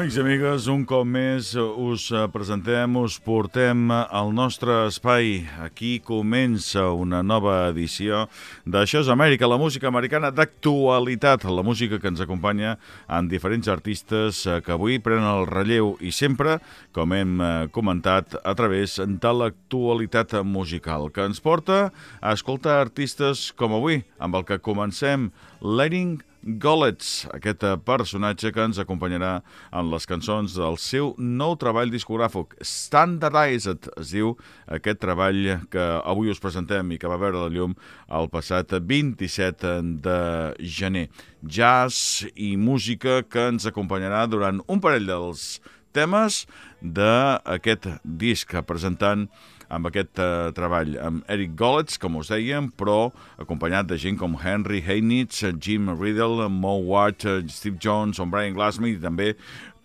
Amics i amigues, un cop més us presentem, us portem al nostre espai. Aquí comença una nova edició d'Això és Amèrica, la música americana d'actualitat, la música que ens acompanya amb diferents artistes que avui prenen el relleu i sempre, com hem comentat, a través de l'actualitat musical, que ens porta a escoltar artistes com avui, amb el que comencem, Letting Gollets, aquest eh, personatge que ens acompanyarà en les cançons del seu nou treball discogràfic, Standardized, es diu aquest treball que avui us presentem i que va veure la llum el passat 27 de gener. Jazz i música que ens acompanyarà durant un parell dels temes d'aquest disc presentant amb aquest uh, treball amb Eric Gollets, com us dèiem, però acompanyat de gent com Henry Heinitz, Jim Riddle, Mo Watt, Steve Jones o Brian Glassman i també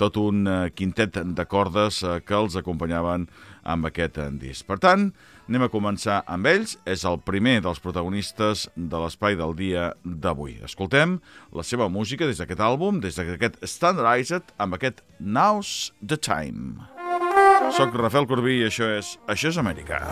tot un uh, quintet de cordes uh, que els acompanyaven amb aquest disc. Per tant, anem a començar amb ells. És el primer dels protagonistes de l'espai del dia d'avui. Escoltem la seva música des d'aquest àlbum, des d'aquest Standardized, amb aquest Now's the Time. Soc Rafael Corbí i això és Això és Amèrica.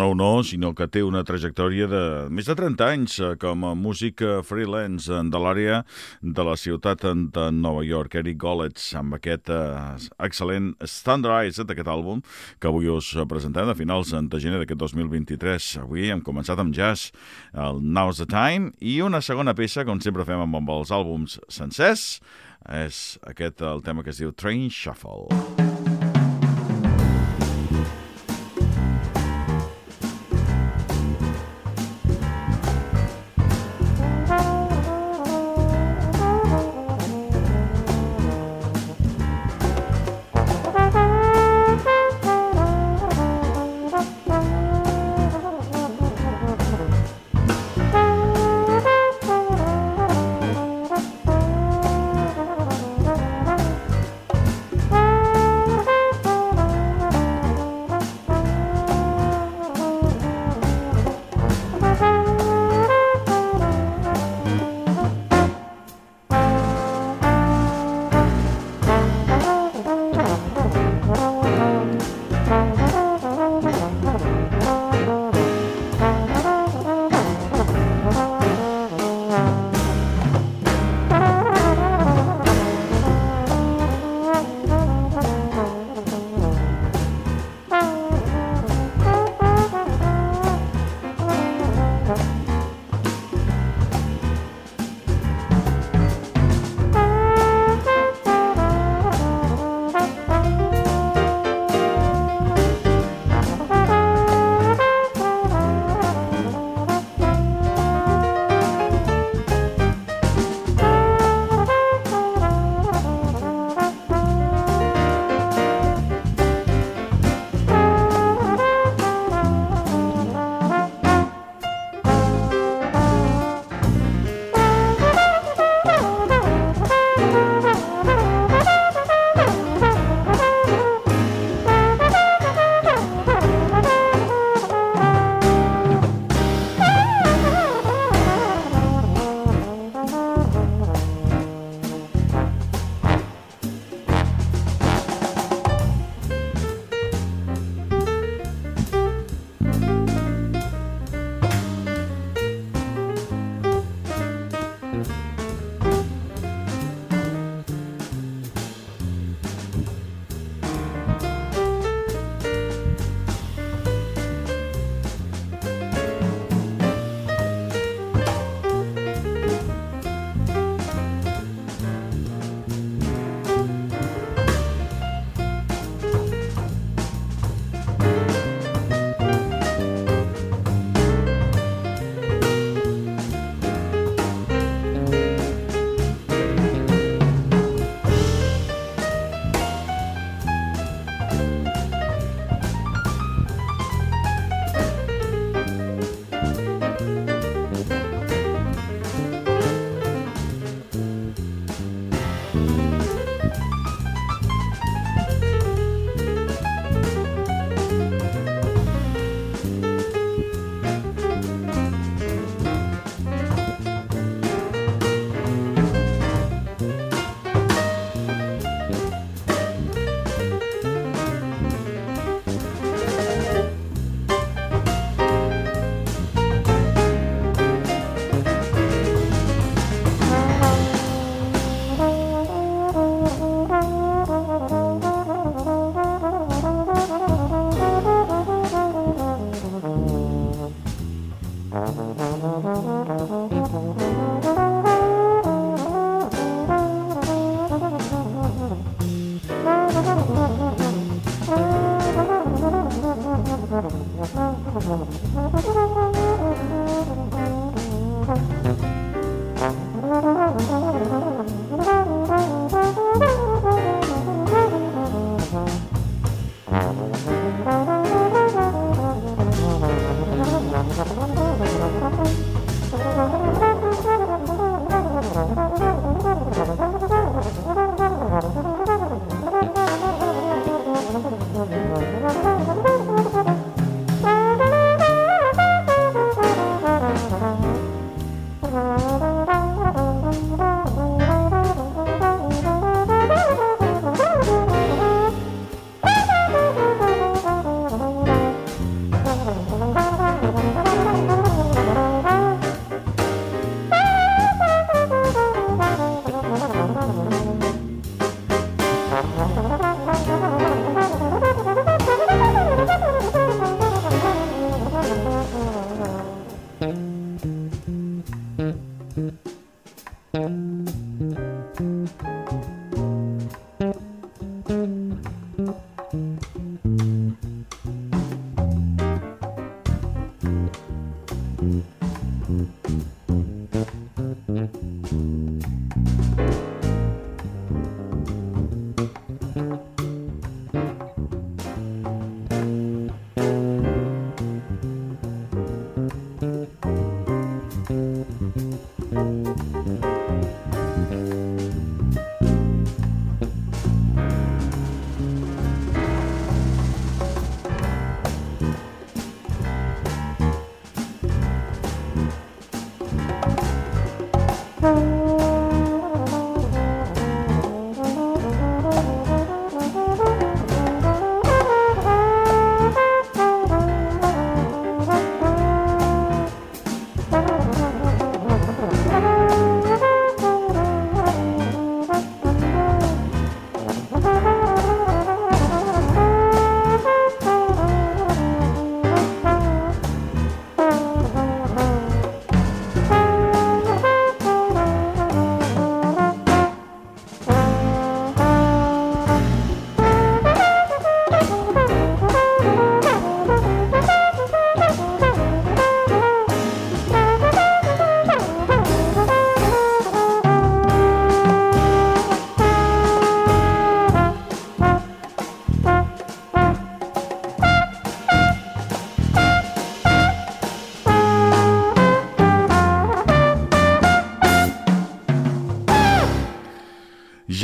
Nou no, sinó que té una trajectòria de més de 30 anys eh, com a músic freelance de l'àrea de la ciutat de Nova York, Eric Goletz, amb aquest excel·lent Standardized d'aquest àlbum que avui us presentem a finals de gener d'aquest 2023. Avui hem començat amb jazz, el Now's the Time, i una segona peça, com sempre fem amb els àlbums sencers, és aquest el tema que es diu Train Shuffle.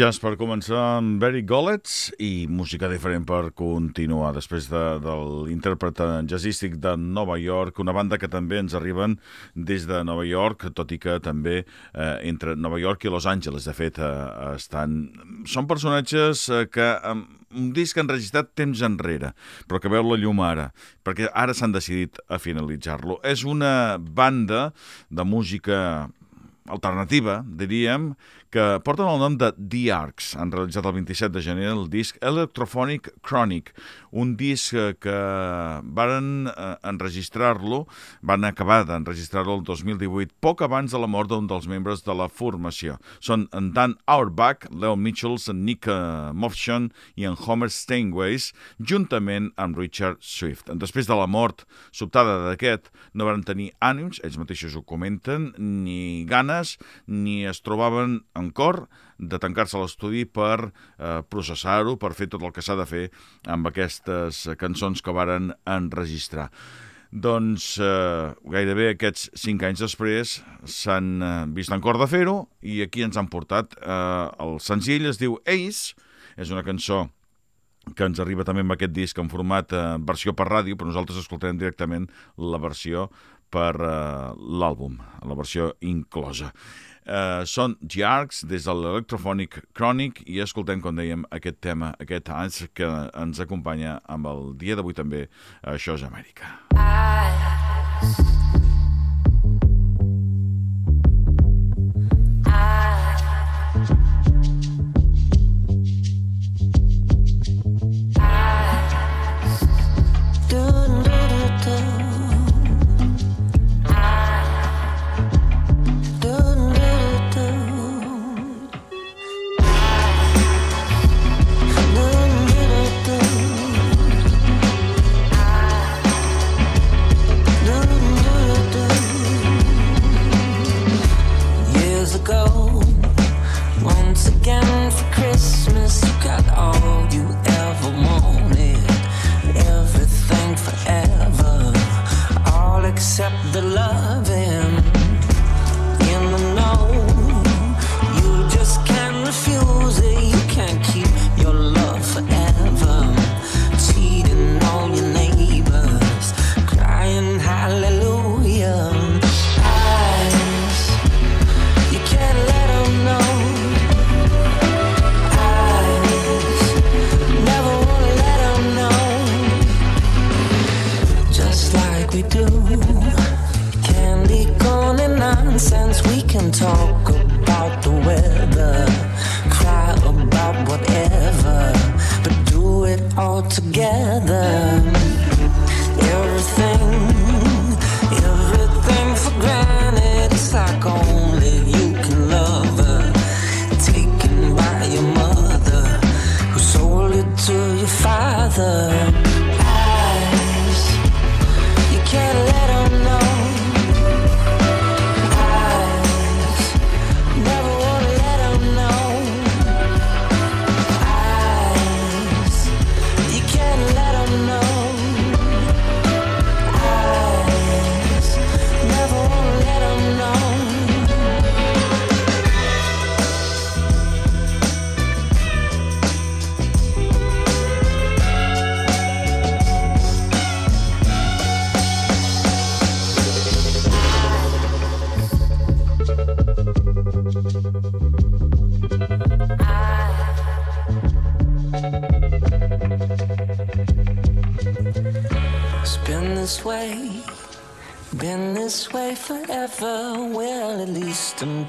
Jazz per començar amb Barry Gollets i música diferent per continuar després de, de l'intèrpret jazzístic de Nova York, una banda que també ens arriben des de Nova York, tot i que també eh, entre Nova York i Los Angeles, de fet, eh, estan... Són personatges eh, que... Eh, un disc enregistrat temps enrere, però que veu la llum ara, perquè ara s'han decidit a finalitzar-lo. És una banda de música alternativa, diríem, que porten el nom de The Arcs. Han realitzat el 27 de gener el disc Electrophonic Chronic, un disc que varen eh, enregistrar-lo, van acabar d'enregistrar-lo el 2018, poc abans de la mort d'un dels membres de la formació. Són en Dan Auerbach, Leo Mitchells, en Nick eh, Mofshon i en Homer Steinways, juntament amb Richard Swift. Després de la mort sobtada d'aquest, no van tenir ànims, ells mateixos ho comenten, ni ganes, ni es trobaven en cor de tancar-se a l'estudi per eh, processar-ho, per fer tot el que s'ha de fer amb aquestes cançons que varen enregistrar. Doncs eh, gairebé aquests cinc anys després s'han eh, vist en cor de fer-ho i aquí ens han portat eh, el senzill, es diu Ace, és una cançó que ens arriba també amb aquest disc en format eh, versió per ràdio, però nosaltres escoltarem directament la versió per eh, l'àlbum, la versió inclosa. Eh, són Giarcs des de l'Electrofònic Crònic i escoltem, com dèiem, aquest tema, aquest anys que ens acompanya amb el dia d'avui també. Això és Amèrica. I...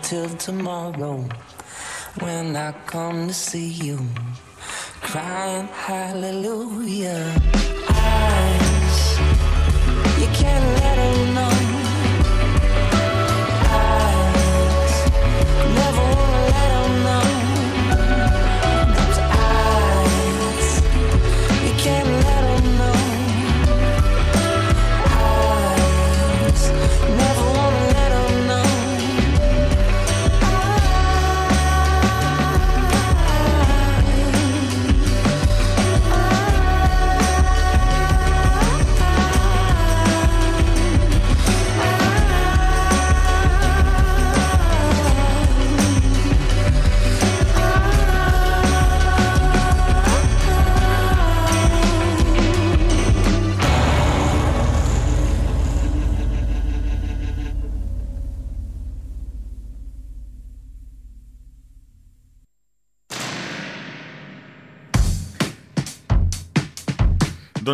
till tomorrow when I come to see you, crying hallelujah. Eyes, you can't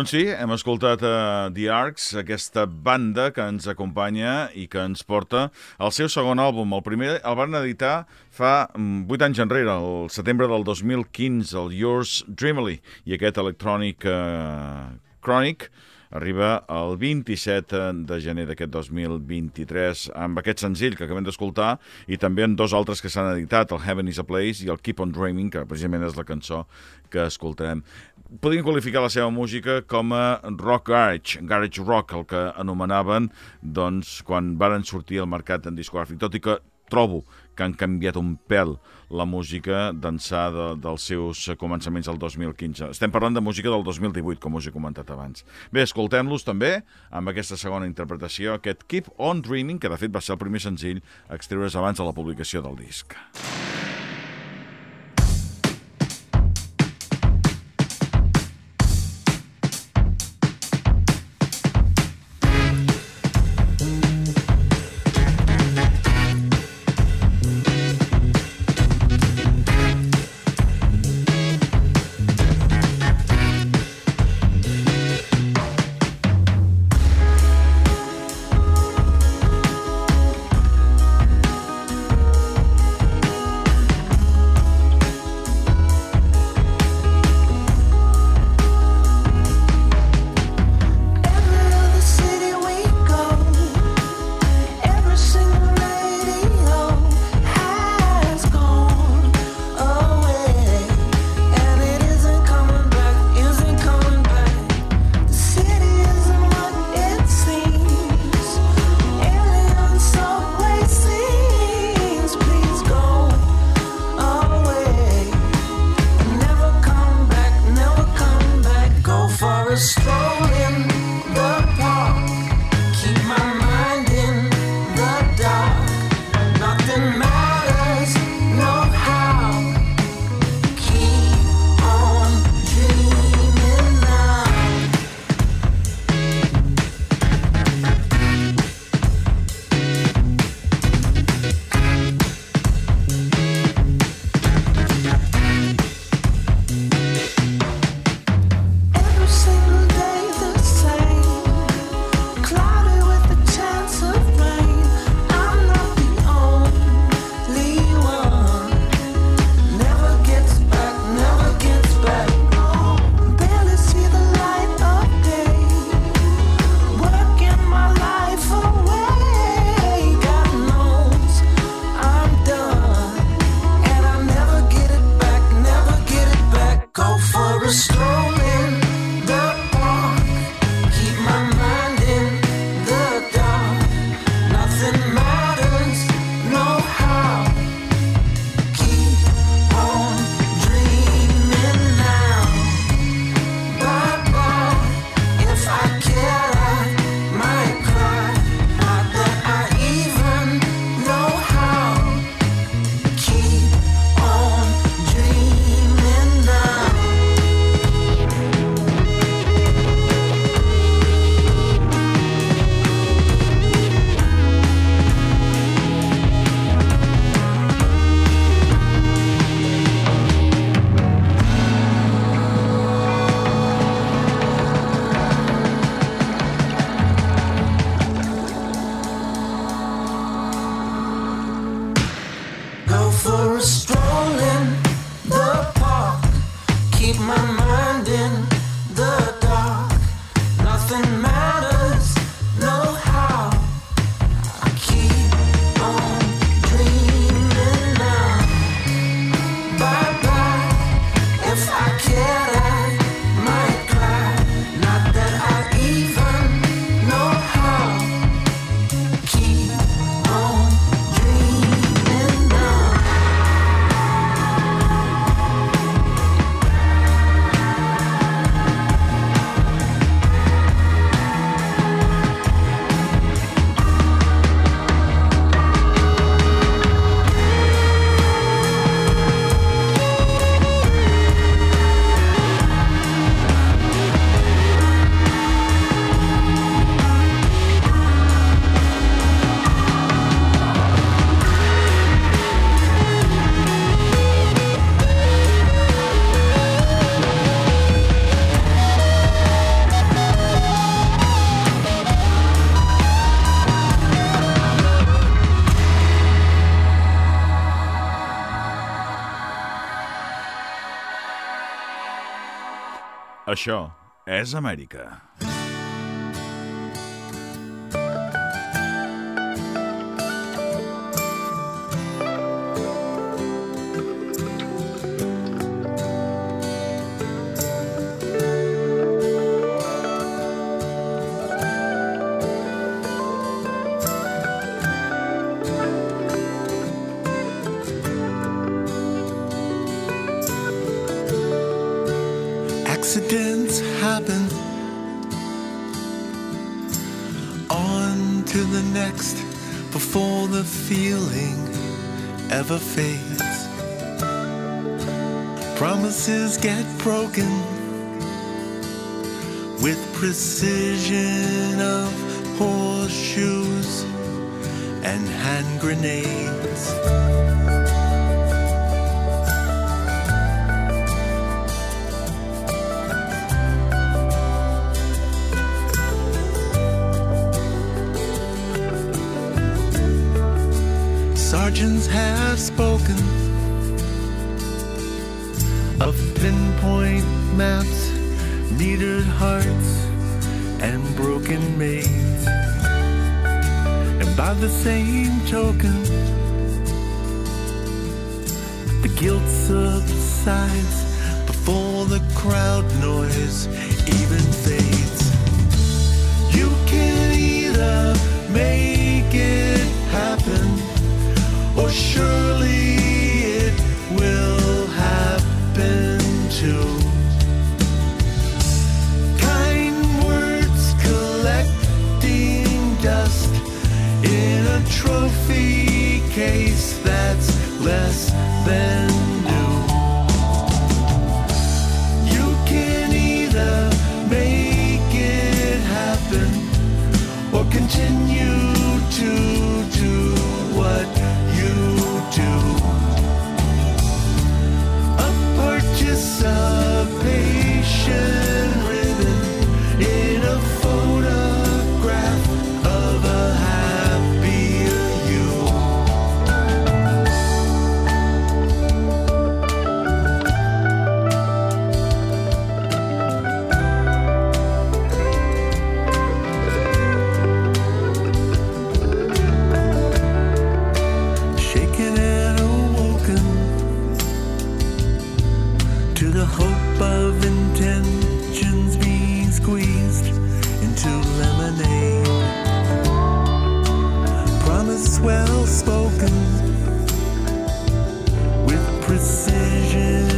Doncs sí, hem escoltat uh, The Arcs, aquesta banda que ens acompanya i que ens porta el seu segon àlbum. El primer el van editar fa 8 mm, anys enrere, el setembre del 2015, el Yours Dreamily, i aquest Electronic uh, Chronic arriba el 27 de gener d'aquest 2023 amb aquest senzill que acabem d'escoltar i també en dos altres que s'han editat, el Heaven is a Place i el Keep on Dreaming, que precisament és la cançó que escoltarem podien qualificar la seva música com a rock garage, garage rock, el que anomenaven doncs, quan varen sortir al mercat en discogràfic, tot i que trobo que han canviat un pèl la música d'ençà de, dels seus començaments del 2015. Estem parlant de música del 2018, com us he comentat abans. Bé, escoltem-los també amb aquesta segona interpretació, aquest Keep on Dreaming, que de fet va ser el primer senzill extreure's abans de la publicació del disc. Això és Amèrica. Ever fades. Promises get broken with precision of horseshoes and hand grenades. Sergeants have spoken of pinpoint maps, metered hearts, and broken maids. And by the same token, the guilt subsides before the crowd noise even fades. You can either make it happen surely it will happen too. Kind words collecting dust in a trophy case that's less than new. You can either make it happen or continue of intentions being squeezed into lemonade. Promise well spoken with precision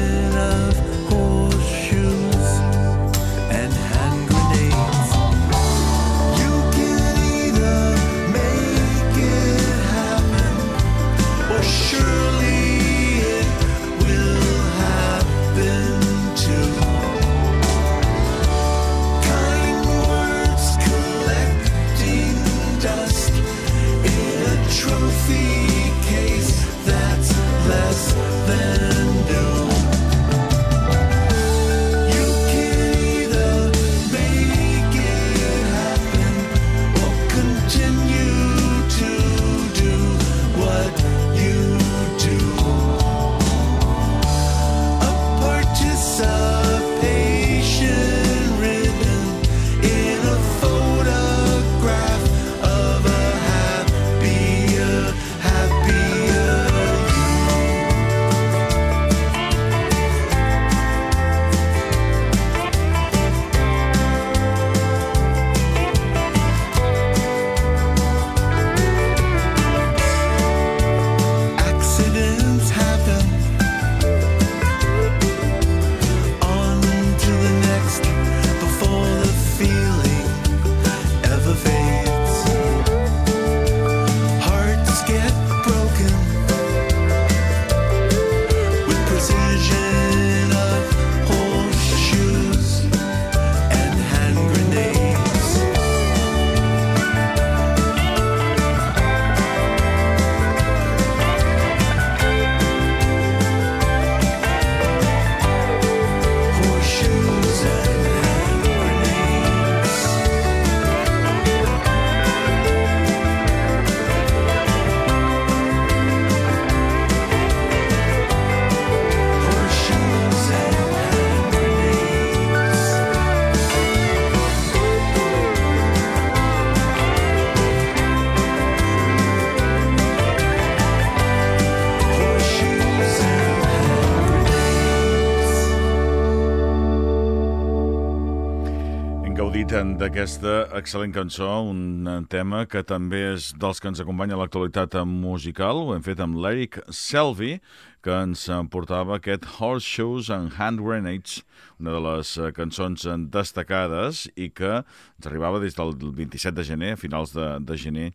gaudit d'aquesta excel·lent cançó, un tema que també és dels que ens acompanya l'actualitat musical. Ho hem fet amb l'Eric Selby, que ens portava aquest Horseshoes and Hand Grenades, una de les cançons destacades i que ens arribava des del 27 de gener, a finals de, de gener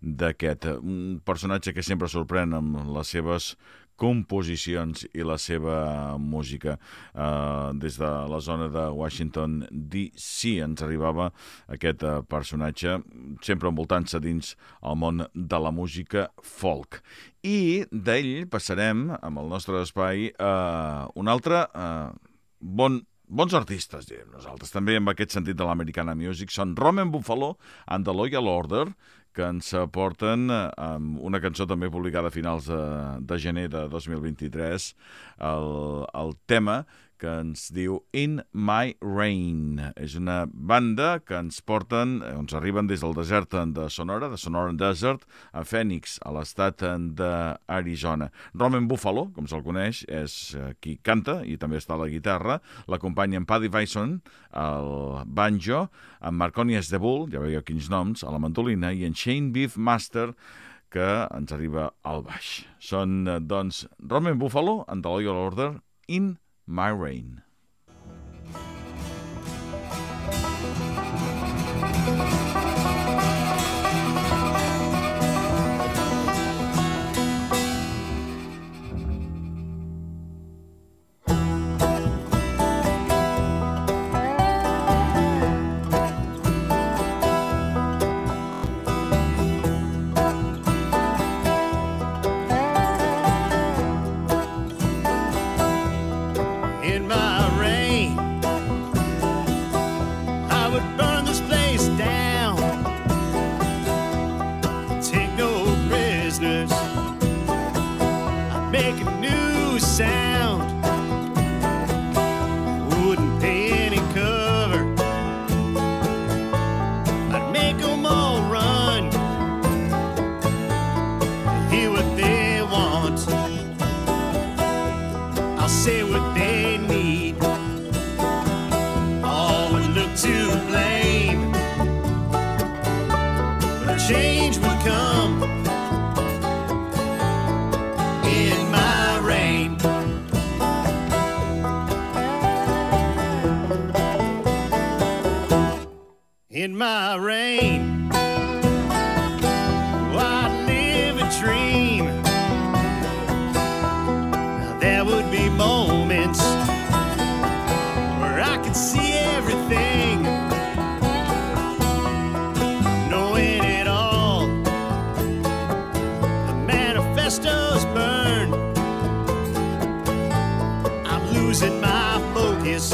d'aquest. Un personatge que sempre sorprèn amb les seves composicions i la seva música. Uh, des de la zona de Washington D.C. ens arribava aquest uh, personatge, sempre envoltant-se dins el món de la música folk. I d'ell passarem, amb el nostre espai, a uh, un altre uh, bon bons artistes, direm nosaltres, també en aquest sentit de l'Americana Music, són Roman Buffalo and the Loyal Order, que ens aporten amb una cançó també publicada a finals de, de gener de 2023, el, el tema que ens diu In My Rain. És una banda que ens porten, eh, ens arriben des del desert de Sonora, de Sonora Desert, a Phoenix, a l'estat d'Arizona. Roman Buffalo, com se'l coneix, és eh, qui canta i també està a la guitarra. L'acompanya en Paddy Bison, al banjo, en Marconius de Bull, ja veieu quins noms, a la mandolina, i en Shane Beef Master, que ens arriba al baix. Són, eh, doncs, Roman Buffalo, en The Loyal Order, In My Myrane.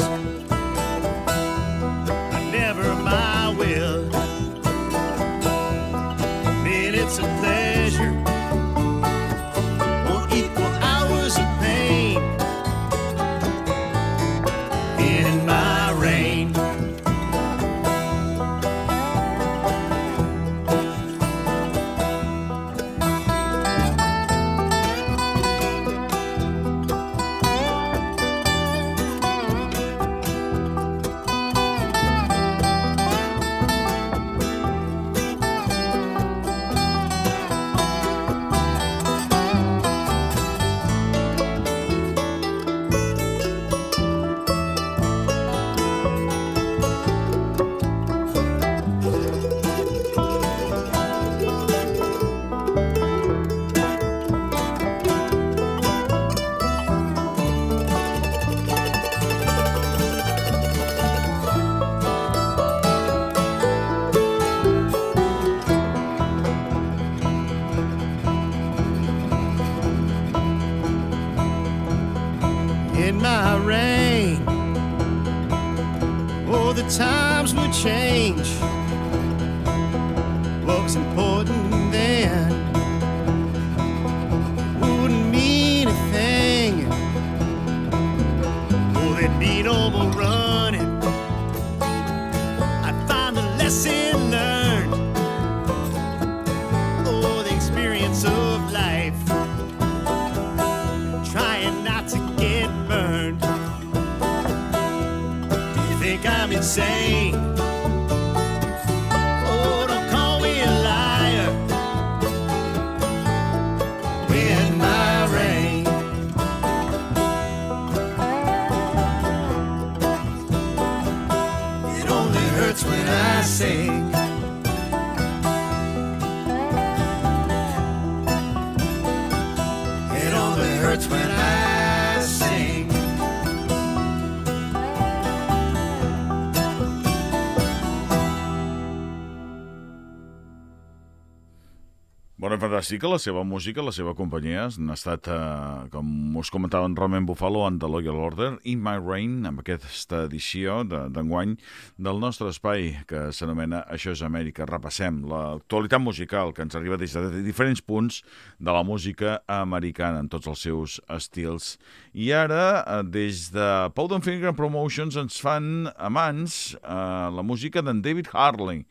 Adiós. I fantàstica, la seva música, la seva companyia han estat, eh, com us comentava en Roman Buffalo, en The Loyal Order, In My Rain, amb aquesta edició de- d'enguany del nostre espai que s'anomena Això és Amèrica. Repassem l'actualitat musical que ens arriba des de diferents punts de la música americana en tots els seus estils. I ara, eh, des de Powder Finger Promotions, ens fan amants eh, la música d'en David Harley.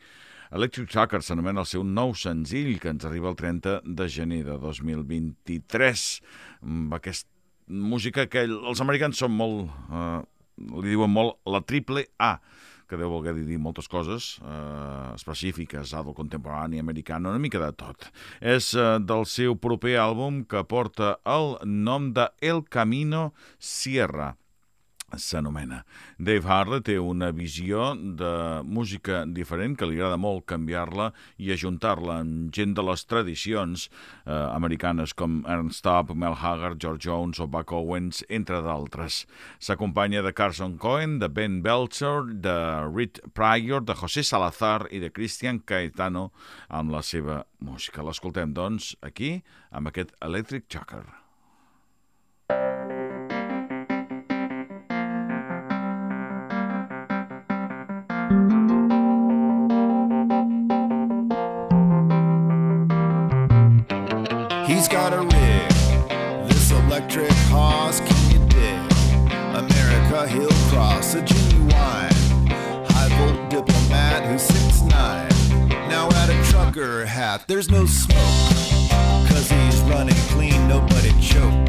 Electric Tracker s'anomena el seu nou senzill que ens arriba el 30 de gener de 2023 amb aquesta música que els americans són molt eh, li diuen molt la triple A que deu voler dir moltes coses eh, específiques, adult contemporani, americano, una mica de tot. És eh, del seu proper àlbum que porta el nom de El Camino Sierra s'anomena. Dave Harley té una visió de música diferent que li agrada molt canviar-la i ajuntar-la amb gent de les tradicions eh, americanes com Ernst Tubb, Mel Haggard, George Jones o Buck Owens, entre d'altres. S'acompanya de Carson Cohen, de Ben Belcher, de Reed Pryor, de José Salazar i de Christian Caetano amb la seva música. L'escoltem, doncs, aquí, amb aquest Electric Chucker. He's got a rig, this electric hoss, can you dig? America he'll cross, a genuine high volt diplomat who's six nine. Now at a trucker hat, there's no smoke, cause he's running clean, nobody chokes.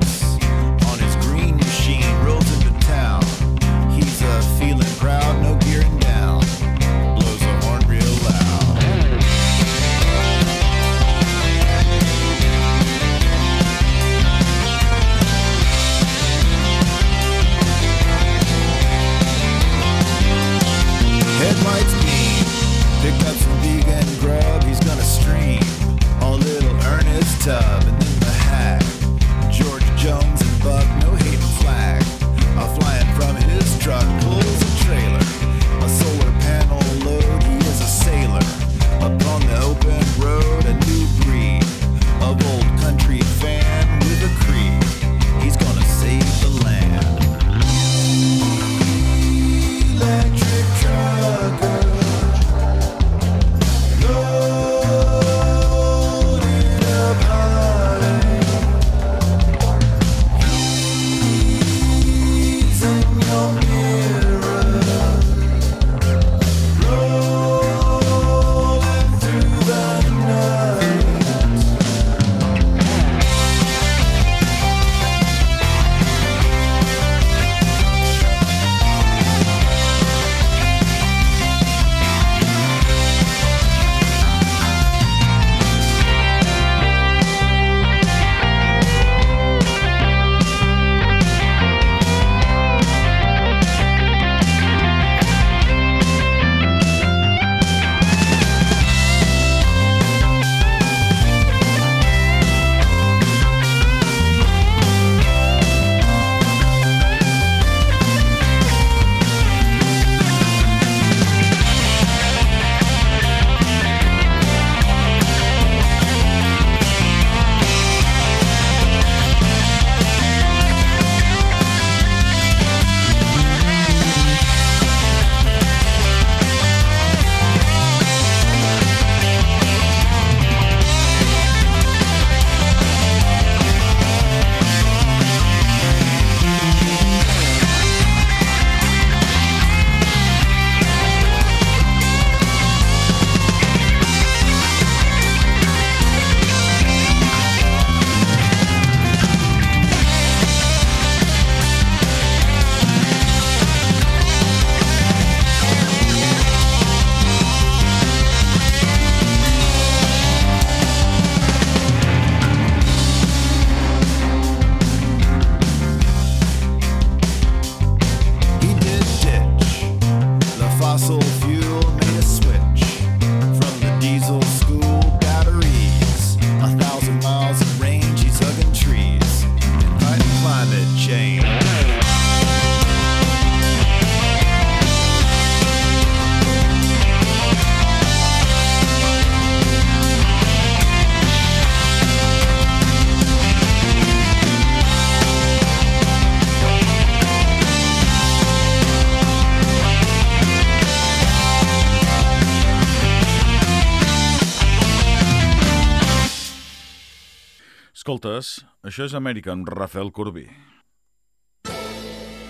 Escoltes, això és Amèrica amb Rafael Corbí.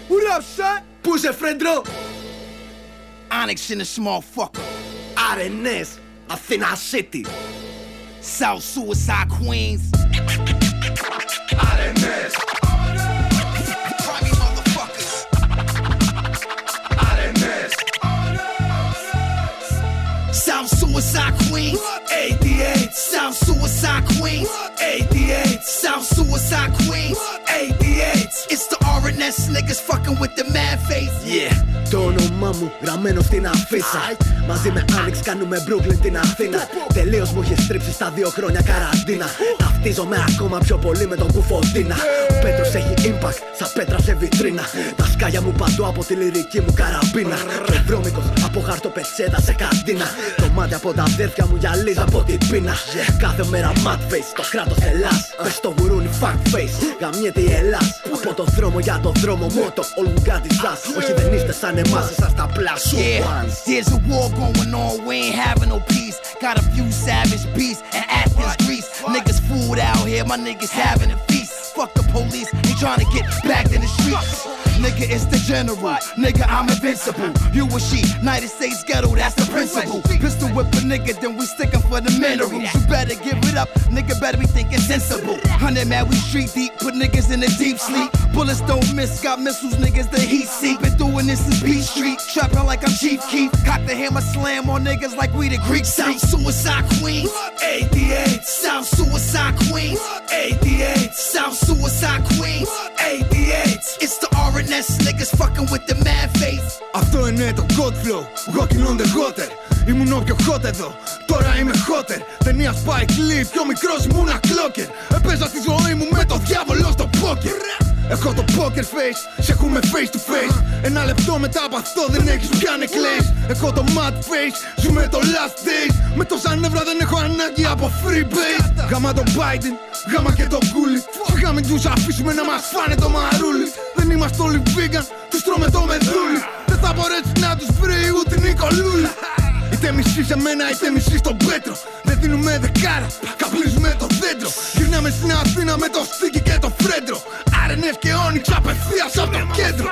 What up, son? Push it, Fredro! Onyx in the small fucker. Arenes, Athena City. South Suicide Queens. Arenes, South Suicide Queens. 88, South Suicide Queens. 88, South Suicide Queens. 88. It's the RNS niggas fucking with the mad face. Yeah, το όνομά μου γραμμένο στην αφίσα. Μαζί με Άνοιξ κάνουμε Brooklyn την Αθήνα. Τελείως μου έχει στρίψει στα δύο χρόνια καραντίνα. Ταυτίζομαι ακόμα πιο πολύ με τον κουφοντίνα. Ο Πέτρος έχει impact σαν πέτρα σε βιτρίνα. Τα σκάλια μου παντού από τη λυρική μου καραμπίνα. Και βρώμικο από χαρτοπετσέτα σε καντίνα. Το μάτι από τα αδέρφια μου γυαλίζει από την πείνα. Κάθε μέρα mad face, το κράτο Ελλά. Πε στο γουρούνι fuck face, γαμιέται η Ελλά. Από το δρόμο για το δρόμο, μότο, all we got is us. Όχι δεν είστε σαν εμά, εσά τα πλάσου. Yeah, there's a war going on, we ain't having no peace. Got a few savage beasts in Athens, Greece. Niggas fooled out here, my niggas having a feast. Fuck the police, ain't trying to get back in the streets. Nigga, it's the general. Nigga, I'm invincible. You and she, United States ghetto, that's the principle. Pistol whip a nigga, then we stickin' for the minerals. You better give it up, nigga better be thinking sensible. Hundred man, we street deep, put niggas in a deep sleep. Bullets don't miss, got missiles, niggas the heat seek. Been doing this since B Street, trapping like I'm Chief Keef. Cock the hammer, slam on niggas like we the Greek South Suicide Queens. 88, South Suicide Queens. 88, South Suicide Queens. 88. It's the RNS niggas fucking with the mad face. Αυτό είναι το God Flow, Rockin' on the Gutter. Ήμουν όποιο hot εδώ, τώρα είμαι hotter. Ταινία Spike Lee, πιο μικρός ήμουν κλόκερ Έπαιζα τη ζωή μου με το διάβολο στο poker Έχω το poker face, σε έχουμε face to face. Ένα λεπτό μετά από αυτό δεν έχεις πια necklace Έχω το mad face, ζούμε το last days. Με τόσα νεύρα δεν έχω ανάγκη από freebase Γάμα τον Biden, γάμα και τον Κούλι Σιγά μην τους αφήσουμε να μας φάνε το μαρούλι Δεν είμαστε όλοι vegan, τους τρώμε το μεδούλι Δεν θα μπορέσει να τους βρει ούτε Νικολούλη Είτε μισή σε μένα είτε μισή στον Πέτρο Δεν δίνουμε δεκάρα, καπνίζουμε το δέντρο Γυρνάμε στην Αθήνα με το στίκι και το φρέντρο Άρενες και όνιξ απευθείας από το κέντρο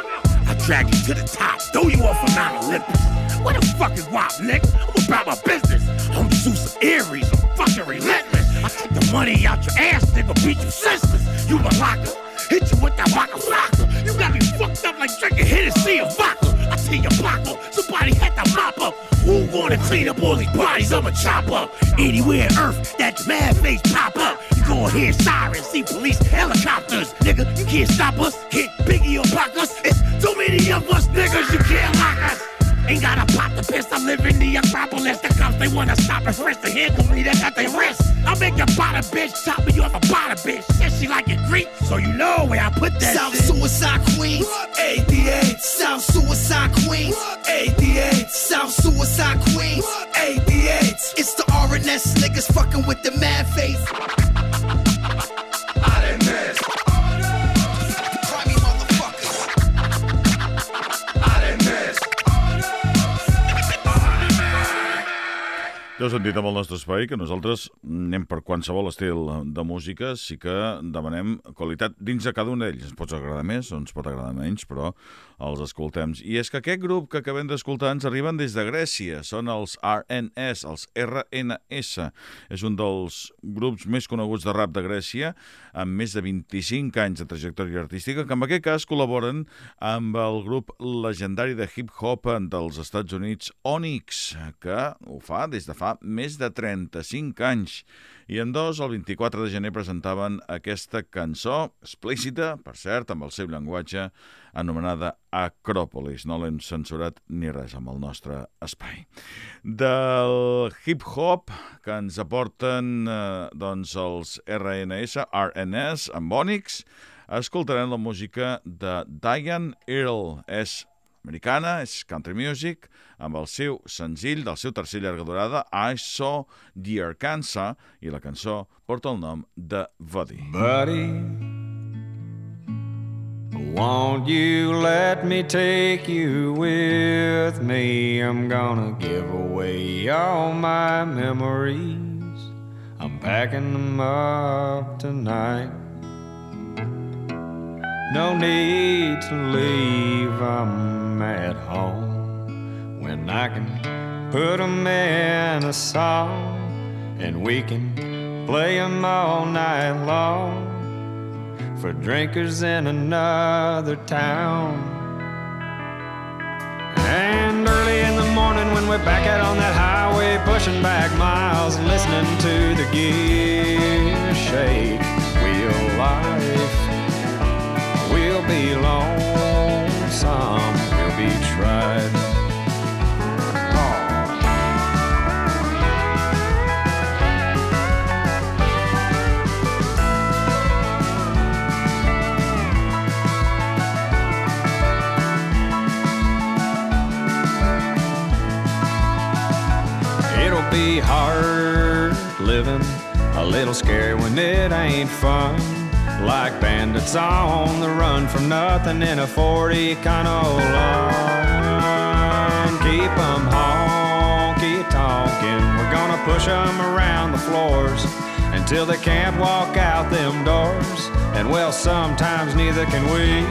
I drag you to the top, throw you off of Mount Olympus. What the fuck is WAP, nigga? I'm about my business. I'm Zeus of Aries, I'm fucking relentless. I take the money out your ass, nigga, beat you senseless. You a locker, hit you with that waka flocka. You got me fucked up like drinking Hennessy or vodka. I tell you, block up, somebody had to mop up. Who wanna clean up all these bodies? I'ma chop up. Anywhere on earth that mad face pop up. You gon' hear sirens, see police helicopters. Nigga, you can't stop us. Hit Biggie or Pac us. It's too many of us niggas, you can't lock us. Ain't gotta pop the piss, I live in the Acropolis. The cops, they wanna stop and frisk the handle me, they got their wrist. I make a bottom bitch, top me off a bottom bitch. Said she like it Greek, so you know where I put that South shit. Suicide Queens. 88, South Suicide Queens. 88, South Suicide Queens. 88 It's the RNS niggas fucking with the mad face. Ja heu sentit amb el nostre espai que nosaltres anem per qualsevol estil de música, sí que demanem qualitat dins de cada un d'ells. Ens pot agradar més ens pot agradar menys, però els escoltem. I és que aquest grup que acabem d'escoltar ens arriben des de Grècia. Són els RNS, els RNS. És un dels grups més coneguts de rap de Grècia, amb més de 25 anys de trajectòria artística, que en aquest cas col·laboren amb el grup legendari de hip-hop dels Estats Units, Onyx, que ho fa des de fa més de 35 anys. I en dos, el 24 de gener, presentaven aquesta cançó explícita, per cert, amb el seu llenguatge, anomenada Acròpolis. No l'hem censurat ni res amb el nostre espai. Del hip-hop que ens aporten eh, doncs els RNS, RNS, amb Onyx, escoltarem la música de Diane Earl. És americana, és country music, amb el seu senzill del seu tercer llarga durada, I Saw the Arkansas, i la cançó porta el nom de Buddy. Buddy, won't you let me take you with me? I'm gonna give away all my memories. I'm packing them up tonight. No need to leave, I'm at home when I can put 'em in a song and we can play 'em all night long for drinkers in another town. And early in the morning when we're back out on that highway, pushing back miles, listening to the gear shake, wheel life. We'll be lonesome, we'll be tried. Be hard living, a little scary when it ain't fun. Like bandits on the run from nothing in a 40 kind of line. Keep 'em honky tonkin', we're gonna push 'em around the floors until they can't walk out them doors. And well, sometimes neither can we.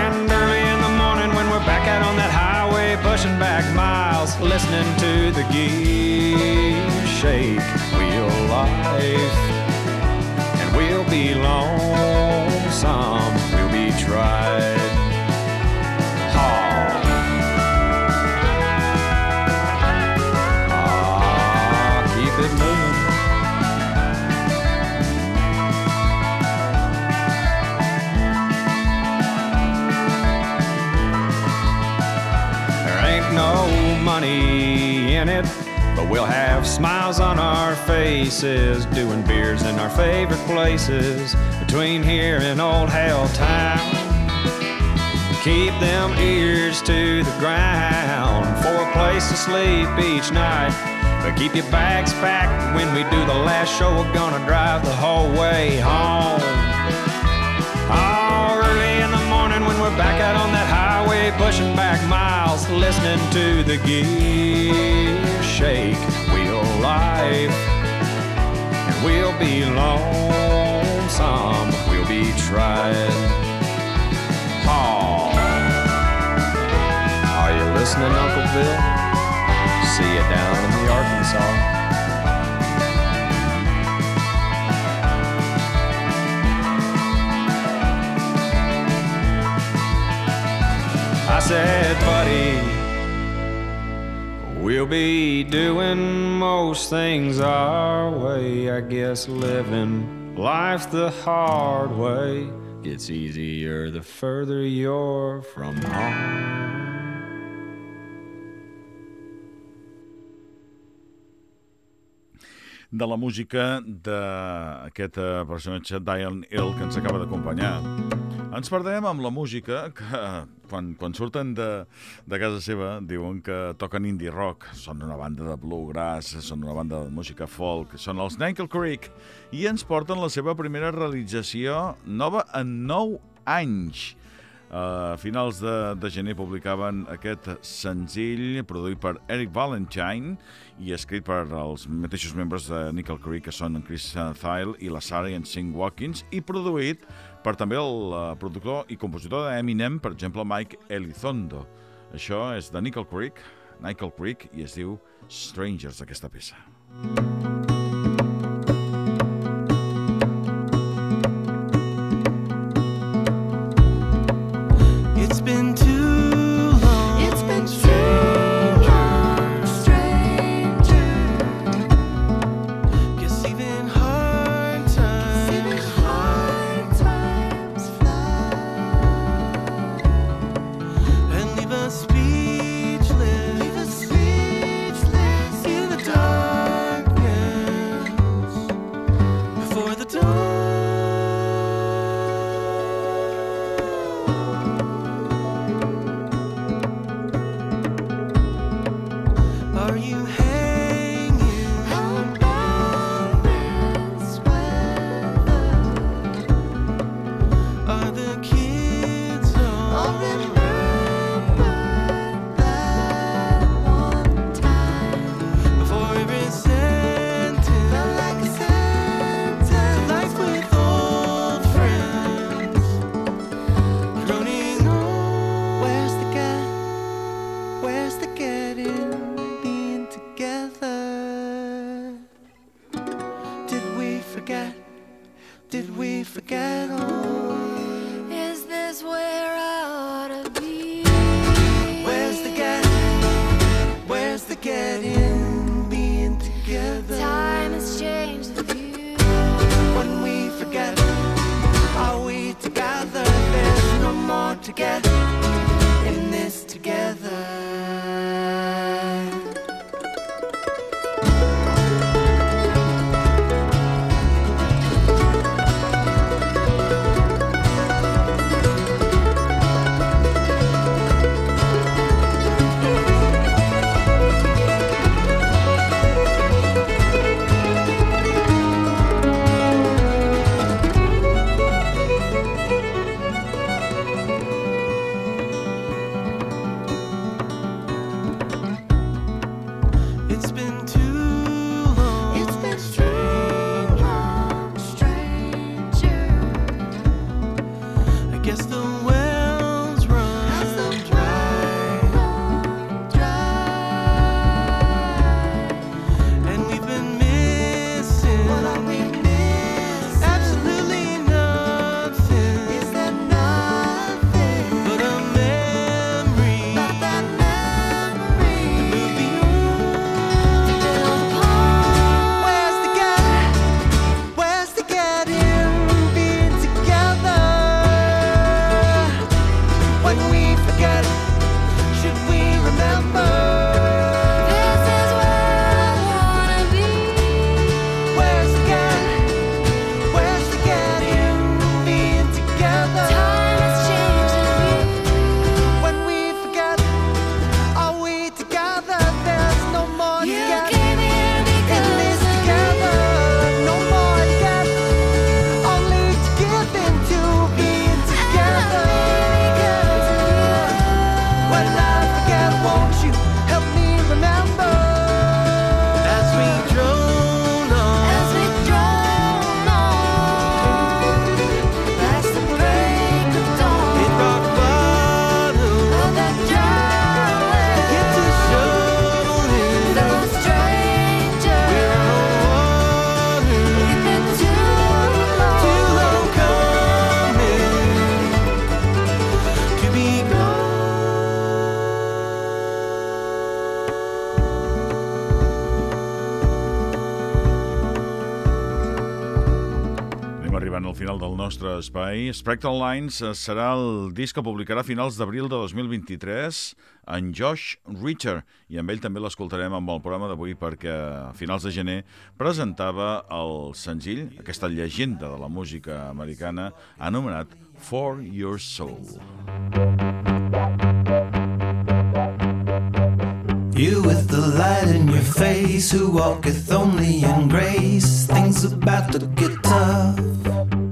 And early in the morning when we're back out on that pushing back miles, listening to the gear shake, wheel life. And we'll be lonesome, we'll be tried. But we'll have smiles on our faces, doing beers in our favorite places between here and old hell town. Keep them ears to the ground for a place to sleep each night. But keep your bags packed when we do the last show. We're gonna drive the whole way home. Oh, early in the morning when we're back out on that pushing back miles, listening to the gear shake, wheel life. And we'll be lonesome, we'll be tried. Paul, are you listening, Uncle Bill? See you down in the Arkansas. Said, buddy, we'll be doing most things our way. I guess living life the hard way gets easier the further you're from home. de la música d'aquest personatge Diane Hill que ens acaba d'acompanyar. Ens perdem amb la música que quan, quan surten de, de casa seva diuen que toquen indie rock, són una banda de bluegrass, són una banda de música folk, són els Nickel Creek i ens porten la seva primera realització nova en 9 anys. A finals de, de gener publicaven aquest senzill produït per Eric Valentine i escrit per els mateixos membres de Nickel Creek, que són en Chris Thile i la Sarah i en Sing Watkins, i produït per també el uh, productor i compositor d'Eminem, per exemple, Mike Elizondo. Això és de Nickel Creek, Nickel Creek, i es diu Strangers, aquesta peça. It's Spectral Lines eh, serà el disc que publicarà a finals d'abril de 2023 en Josh Richter i amb ell també l'escoltarem amb el programa d'avui perquè a finals de gener presentava el senzill, aquesta llegenda de la música americana anomenat For Your Soul. You with the light in your face, who walketh only in grace. Things about to get tough.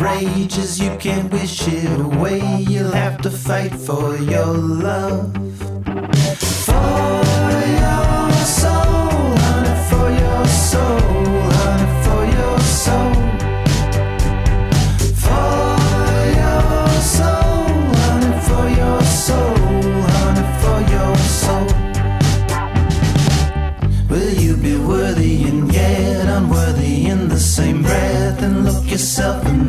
Rages, you can't wish it away. You'll have to fight for your love. For your soul, honey, for your soul, honey, for your soul. For your soul, honey, for your soul, honey, for your soul. Will you be worthy and yet unworthy in the same breath and look yourself in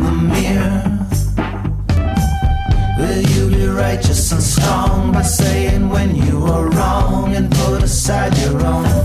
and strong by saying when you are wrong and put aside your own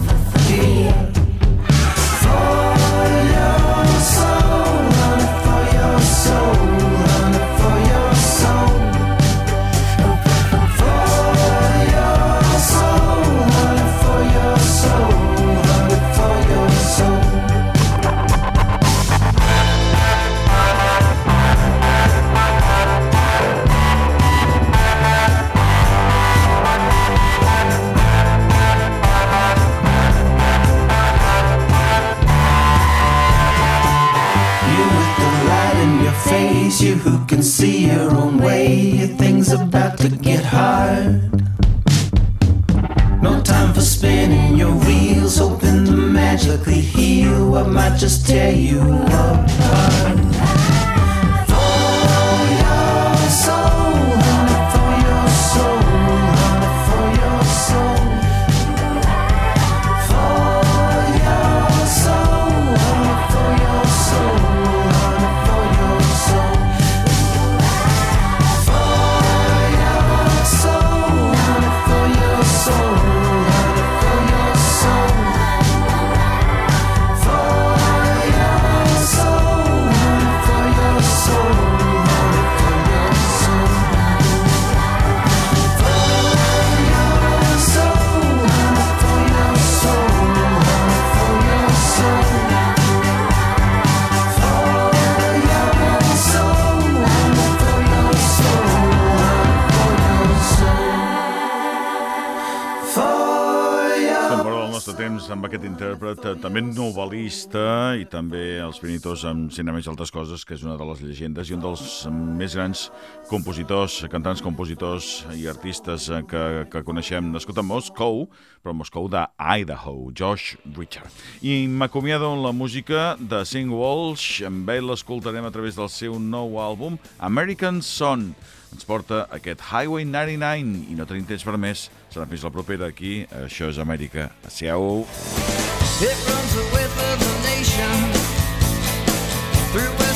No time for spinning your wheels, hoping to magically heal what might just tear you apart. també novel·lista i també els Benitós amb cinema Més Altres Coses, que és una de les llegendes i un dels més grans compositors, cantants, compositors i artistes eh, que, que coneixem. Nascut a Moscou, però a Moscou d'Idaho, Josh Richard. I m'acomiado amb la música de Sing Walsh. Amb ell l'escoltarem a través del seu nou àlbum, American Son. American Son ens porta aquest Highway 99 i no tenim temps per més. Serà fins la propera aquí. Això és Amèrica. Adéu. It runs away from the nation through